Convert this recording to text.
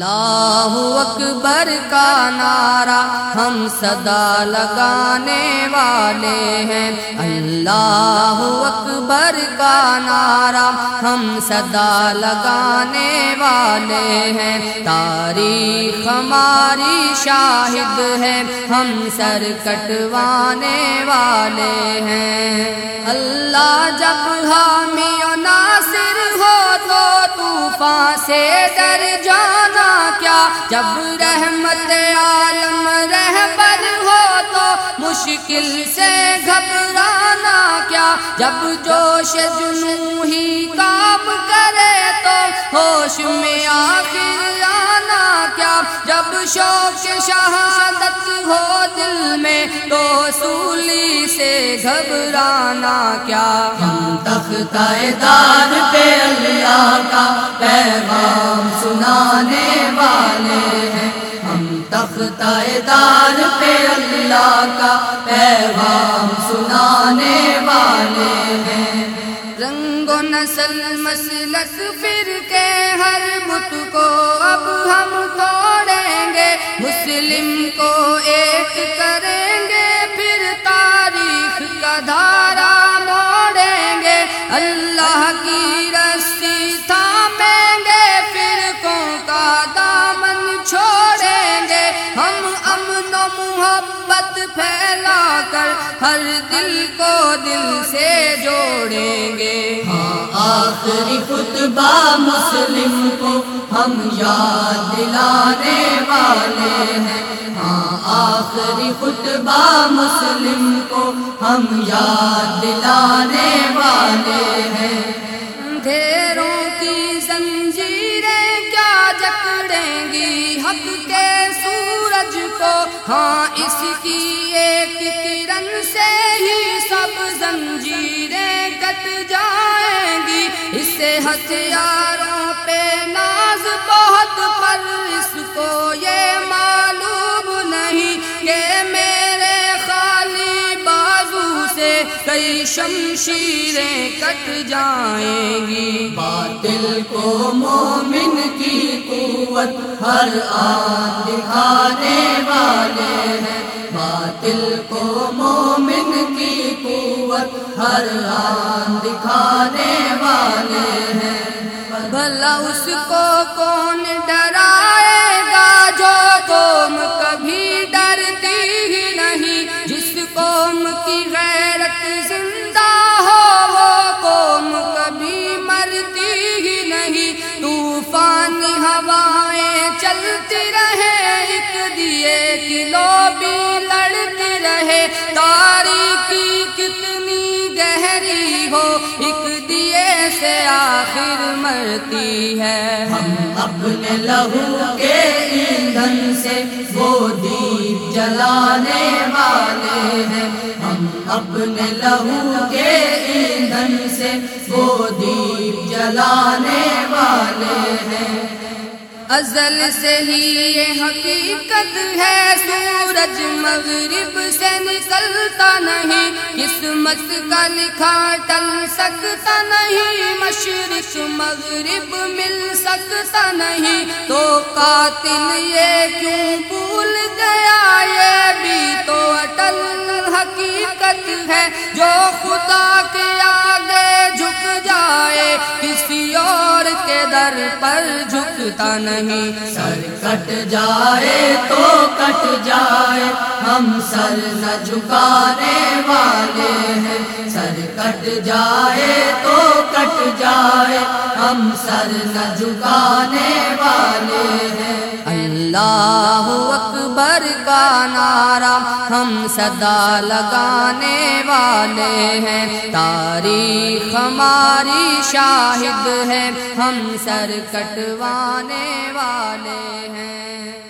اللہ اکبر کا نعرہ ہم صدا لگانے والے ہیں۔ اللہ اکبر کا نعرہ ہم صدا لگانے والے ہیں۔ تاریخ ہماری شاہد ہے، ہم سر کٹوانے والے ہیں۔ اللہ جب حامی سے ڈر جانا کیا؟ جب رحمت عالم رہبر ہو تو مشکل سے گھبرانا کیا؟ جب جوش جنو ہی کام کرے جب شوق شہادت ہو دل میں تو سولی سے گھبرانا کیا؟ ہم تخت دار پہ اللہ کا پیغام سنانے والے ہیں۔ ہم تخت دار پہ اللہ کا پیغام سنانے والے ہیں۔ رنگ و نسل مسلک پھر کے ہر بت کو اب ہم گے مسلم کو ایک کرے امن و محبت پھیلا کر ہر دل کو دل سے جوڑیں گے۔ ہاں آخری خطبہ مسلم کو ہم یاد دلانے والے ہیں۔ ہاں آخری خطبہ مسلم کو ہم یاد دلانے والے ہیں۔ اندھیروں کی زنجیریں کیا جکڑیں گی؟ حق کے کو ہاں اس کی ایک کرن سے ہی سب زنجیریں کٹ جائیں گی۔ اس سے ہتھیاروں پہ ناز بہت پر اس کو کئی شمشیریں کٹ جائیں گی۔ باطل کو مومن کی قوت ہر آن دکھانے والے ہیں۔ باطل کو مومن کی قوت ہر آن دکھانے والے ہیں۔ بھلا اس کو کون ڈرائے گا جو قوم کبھی ڈرتی ہی نہیں جس قوم کی غیرت ہوائیں چلتی رہے، ایک دیے کلو بھی لڑتی رہے۔ تاریخی کتنی گہری ہو، ایک دیے سے آخر مرتی ہے۔ ہم اپنے لہو کے ایندھن سے وہ دیپ جلانے والے ہیں۔ ہم اپنے لہو کے ایندھن سے وہ دیپ جلانے والے ہیں۔ ازل سے ہی یہ حقیقت ہے، سورج مغرب سے نکلتا نہیں، قسمت کا لکھا ٹل سکتا نہیں، مشرق مغرب مل سکتا نہیں۔ تو قاتل یہ کیوں بھول گیا؟ یہ بھی تو اٹل حقیقت ہے، جو خدا کے آگے جھک جائے، کسی کے در پر جھکتا نہیں۔ سر کٹ جائے تو کٹ جائے۔ ہم سر نہ جھکانے والے ہیں۔ سر کٹ جائے تو کٹ جائے۔ ہم سر نہ جھکانے والے ہیں۔ نعرہ ہم صدا لگانے والے ہیں۔ تاریخ ہماری شاہد ہے، ہم سر کٹوانے والے ہیں۔